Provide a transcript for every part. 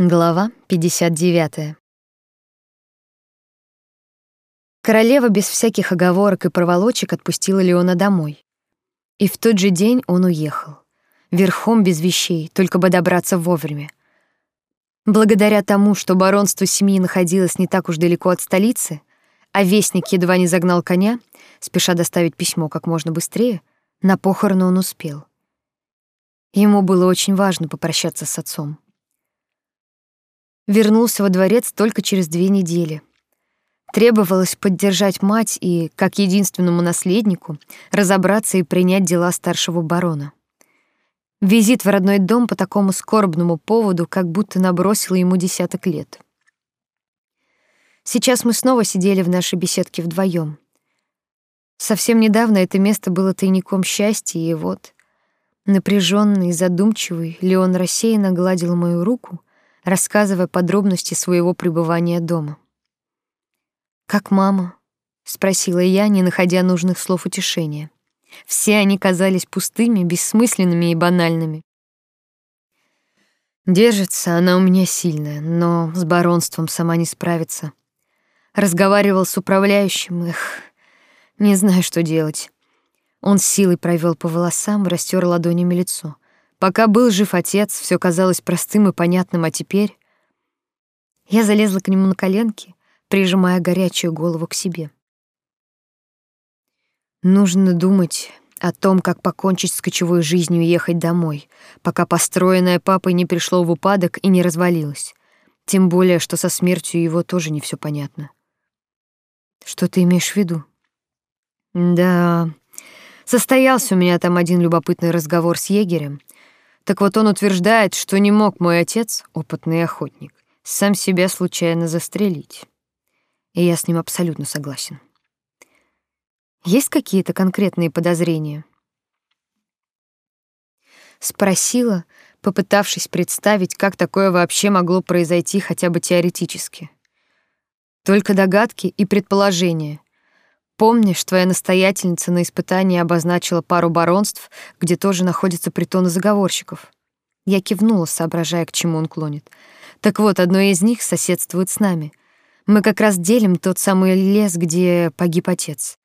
Глава 59. Королева без всяких оговорок и проволочек отпустила Леона домой. И в тот же день он уехал. Верхом без вещей, только бы добраться вовремя. Благодаря тому, что баронство семьи находилось не так уж далеко от столицы, а вестник едва не загнал коня, спеша доставить письмо как можно быстрее, на похороны он успел. Ему было очень важно попрощаться с отцом вернулся во дворец только через две недели. Требовалось поддержать мать и, как единственному наследнику, разобраться и принять дела старшего барона. Визит в родной дом по такому скорбному поводу как будто набросил ему десяток лет. Сейчас мы снова сидели в нашей беседке вдвоем. Совсем недавно это место было тайником счастья, и вот, напряженный, задумчивый, Леон рассеянно гладил мою руку, рассказывая подробности своего пребывания дома. «Как мама?» — спросила я, не находя нужных слов утешения. Все они казались пустыми, бессмысленными и банальными. Держится она у меня сильная, но с баронством сама не справится. Разговаривал с управляющим, эх, не знаю, что делать. Он силой провел по волосам, растер ладонями лицо — Пока был жив отец, все казалось простым и понятным, а теперь... Я залезла к нему на коленки, прижимая горячую голову к себе. Нужно думать о том, как покончить с кочевой жизнью и ехать домой, пока построенное папой не пришло в упадок и не развалилось. Тем более, что со смертью его тоже не все понятно. Что ты имеешь в виду? Да, состоялся у меня там один любопытный разговор с егерем, так вот он утверждает, что не мог мой отец, опытный охотник, сам себя случайно застрелить. И я с ним абсолютно согласен. Есть какие-то конкретные подозрения? Спросила, попытавшись представить, как такое вообще могло произойти хотя бы теоретически. Только догадки и предположения, Помнишь, твоя настоятельница на испытании обозначила пару баронств, где тоже находятся притоны заговорщиков? Я кивнула, соображая, к чему он клонит. Так вот, одно из них соседствует с нами. Мы как раз делим тот самый лес, где погиб отец.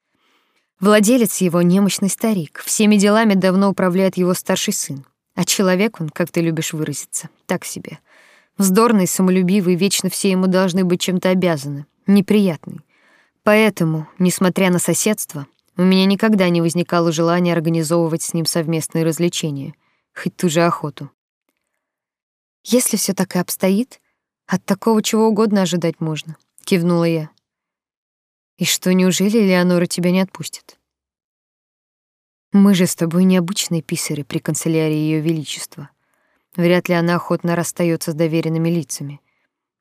Владелец его — немощный старик. Всеми делами давно управляет его старший сын. А человек он, как ты любишь выразиться, так себе. Вздорный, самолюбивый, вечно все ему должны быть чем-то обязаны. Неприятный. Поэтому, несмотря на соседство, у меня никогда не возникало желания организовывать с ним совместные развлечения, хоть ту же охоту. Если все так и обстоит, от такого чего угодно ожидать можно, кивнула я. И что, неужели Леонора тебя не отпустит? Мы же с тобой необычные писари при канцелярии Ее Величества. Вряд ли она охотно расстается с доверенными лицами.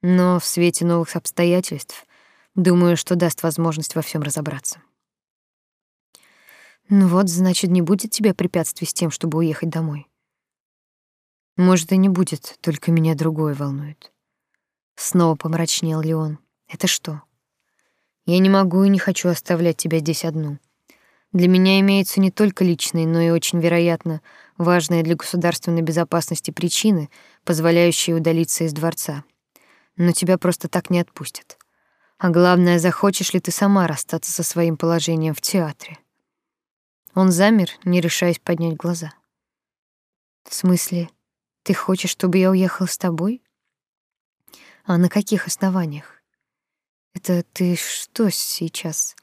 Но в свете новых обстоятельств Думаю, что даст возможность во всем разобраться. Ну вот, значит, не будет тебе препятствий с тем, чтобы уехать домой. Может, и не будет, только меня другое волнует. Снова помрачнел Леон. Это что? Я не могу и не хочу оставлять тебя здесь одну. Для меня имеются не только личные, но и очень вероятно важные для государственной безопасности причины, позволяющие удалиться из дворца. Но тебя просто так не отпустят. А главное, захочешь ли ты сама расстаться со своим положением в театре? Он замер, не решаясь поднять глаза. В смысле, ты хочешь, чтобы я уехал с тобой? А на каких основаниях? Это ты что сейчас?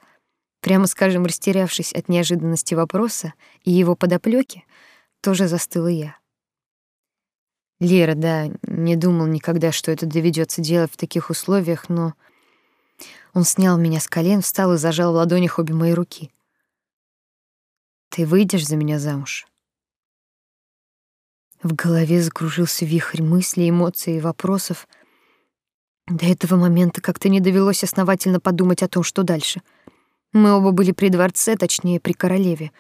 Прямо скажем, растерявшись от неожиданности вопроса и его подоплёки, тоже застыла я. Лера, да, не думал никогда, что это доведется делать в таких условиях, но он снял меня с колен, встал и зажал в ладонях обе мои руки. Ты выйдешь за меня замуж? В голове закружился вихрь мыслей, эмоций и вопросов. До этого момента как-то не довелось основательно подумать о том, что дальше. Мы оба были при дворце, точнее, при королеве.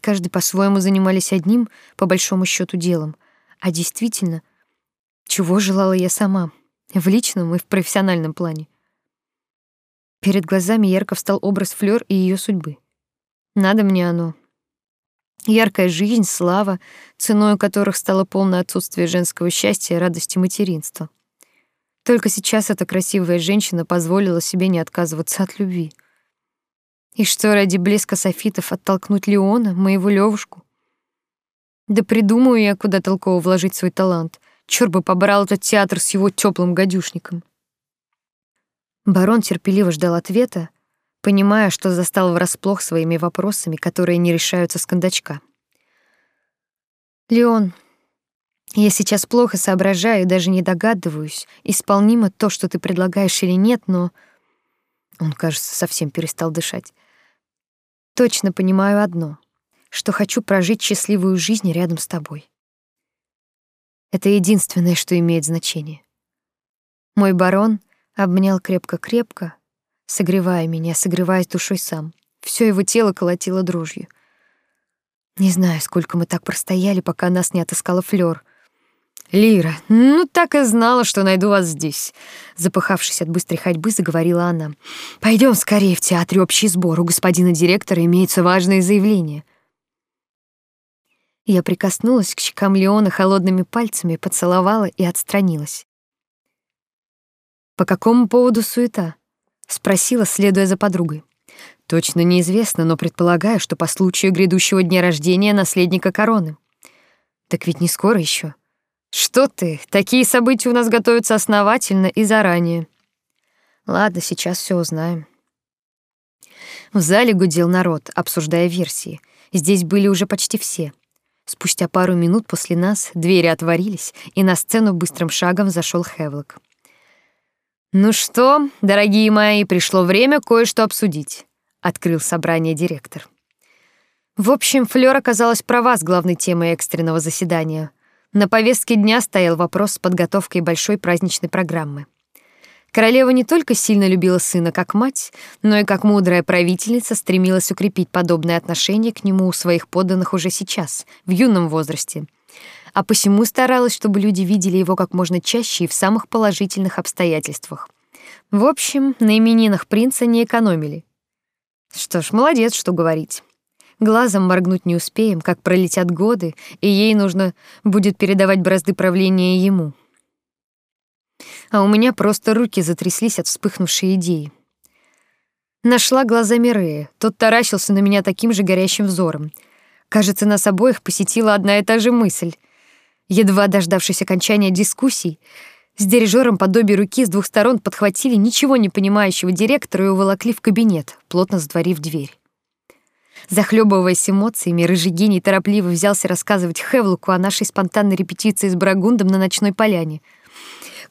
Каждый по-своему занимались одним, по большому счету, делом. А действительно, чего желала я сама, в личном и в профессиональном плане? Перед глазами ярко встал образ Флёр и ее судьбы. Надо мне оно. Яркая жизнь, слава, ценой которых стало полное отсутствие женского счастья и радости материнства. Только сейчас эта красивая женщина позволила себе не отказываться от любви. И что ради блеска софитов оттолкнуть Леона, моего Левушку? Да придумаю я, куда толково вложить свой талант. Чёрт бы побрал этот театр с его теплым гадюшником. Барон терпеливо ждал ответа, понимая, что застал врасплох своими вопросами, которые не решаются с кондачка. «Леон, я сейчас плохо соображаю и даже не догадываюсь, исполнимо то, что ты предлагаешь или нет, но...» Он, кажется, совсем перестал дышать. «Точно понимаю одно, что хочу прожить счастливую жизнь рядом с тобой. Это единственное, что имеет значение. Мой барон обнял крепко-крепко, согревая меня, согреваясь душой сам. Все его тело колотило дрожью. Не знаю, сколько мы так простояли, пока нас не отыскала Флёр. «Лира, ну так и знала, что найду вас здесь», — запыхавшись от быстрой ходьбы, заговорила она. Пойдем скорее в театре общий сбор. У господина директора имеется важное заявление». Я прикоснулась к щекам Леона холодными пальцами, поцеловала и отстранилась. «По какому поводу суета?» — спросила, следуя за подругой. «Точно неизвестно, но предполагаю, что по случаю грядущего дня рождения наследника короны». «Так ведь не скоро еще. «Что ты? Такие события у нас готовятся основательно и заранее». «Ладно, сейчас все узнаем». В зале гудел народ, обсуждая версии. Здесь были уже почти все. Спустя пару минут после нас двери отворились, и на сцену быстрым шагом зашел Хевлок. «Ну что, дорогие мои, пришло время кое-что обсудить», — открыл собрание директор. В общем, Флёр оказалась права с главной темой экстренного заседания. На повестке дня стоял вопрос с подготовкой большой праздничной программы. Королева не только сильно любила сына как мать, но и как мудрая правительница стремилась укрепить подобное отношение к нему у своих подданных уже сейчас, в юном возрасте — а посему старалась, чтобы люди видели его как можно чаще и в самых положительных обстоятельствах. В общем, на именинах принца не экономили. Что ж, молодец, что говорить. Глазом моргнуть не успеем, как пролетят годы, и ей нужно будет передавать бразды правления ему. А у меня просто руки затряслись от вспыхнувшей идеи. Нашла глазами Рея. Тот таращился на меня таким же горящим взором. Кажется, нас обоих посетила одна и та же мысль. Едва дождавшись окончания дискуссий, с дирижером подобие руки с двух сторон подхватили ничего не понимающего директора и уволокли в кабинет, плотно сдворив дверь. Захлебываясь эмоциями, рыжий гений торопливо взялся рассказывать Хевлуку о нашей спонтанной репетиции с Барагундом на ночной поляне.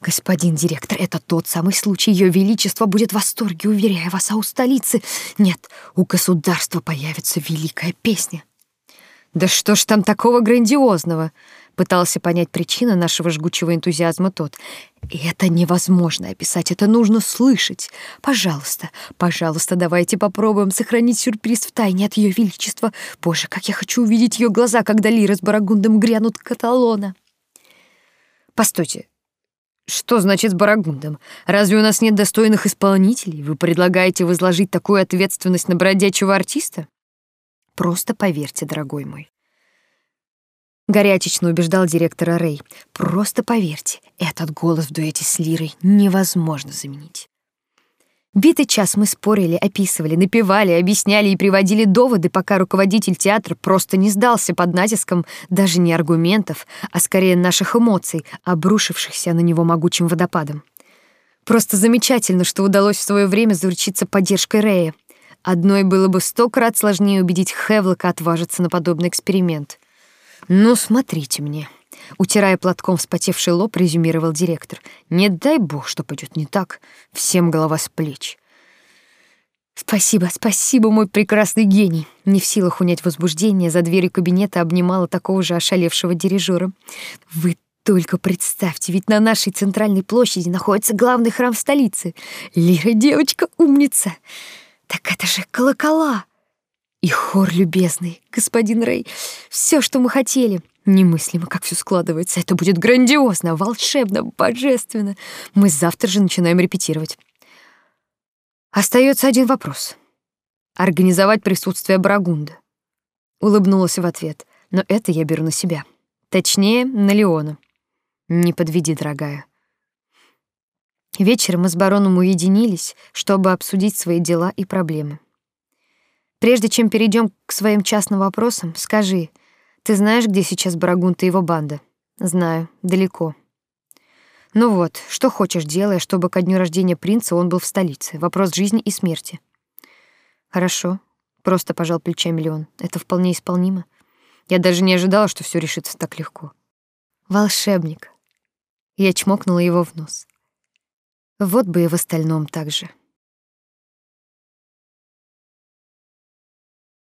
«Господин директор, это тот самый случай. Ее Величество будет в восторге, уверяю вас, а у столицы... Нет, у государства появится великая песня». «Да что ж там такого грандиозного?» Пытался понять причину нашего жгучего энтузиазма тот. «Это невозможно описать, это нужно слышать. Пожалуйста, пожалуйста, давайте попробуем сохранить сюрприз в тайне от Ее Величества. Боже, как я хочу увидеть ее глаза, когда Лира с Барагундом грянут Каталона!» «Постойте, что значит с Барагундом? Разве у нас нет достойных исполнителей? Вы предлагаете возложить такую ответственность на бродячего артиста? Просто поверьте, дорогой мой. Горячечно убеждал директора Рэй. Просто поверьте, этот голос в дуэте с Лирой невозможно заменить. Битый час мы спорили, описывали, напевали, объясняли и приводили доводы, пока руководитель театра просто не сдался под натиском даже не аргументов, а скорее наших эмоций, обрушившихся на него могучим водопадом. Просто замечательно, что удалось в свое время заручиться поддержкой Рэя. Одной было бы сто крат сложнее убедить Хевлока отважиться на подобный эксперимент — «Ну, смотрите мне», — утирая платком вспотевший лоб, резюмировал директор. «Не дай бог, что пойдет не так. Всем голова с плеч». «Спасибо, спасибо, мой прекрасный гений!» Не в силах унять возбуждение, за дверью кабинета обнимала такого же ошалевшего дирижера. «Вы только представьте, ведь на нашей центральной площади находится главный храм столицы. Лира, девочка, умница! Так это же колокола!» И хор любезный, господин Рэй, все, что мы хотели. Немыслимо, как все складывается. Это будет грандиозно, волшебно, божественно. Мы завтра же начинаем репетировать. Остается один вопрос. Организовать присутствие Брагунда. Улыбнулась в ответ, но это я беру на себя. Точнее, на Леона. Не подведи, дорогая. Вечером мы с бароном уединились, чтобы обсудить свои дела и проблемы. Прежде чем перейдем к своим частным вопросам, скажи, ты знаешь, где сейчас Барагунт и его банда? Знаю, далеко. Ну вот, что хочешь, делай, чтобы ко дню рождения принца он был в столице. Вопрос жизни и смерти. Хорошо, просто пожал плечами Леон. Это вполне исполнимо. Я даже не ожидала, что все решится так легко. Волшебник. Я чмокнула его в нос. Вот бы и в остальном так же.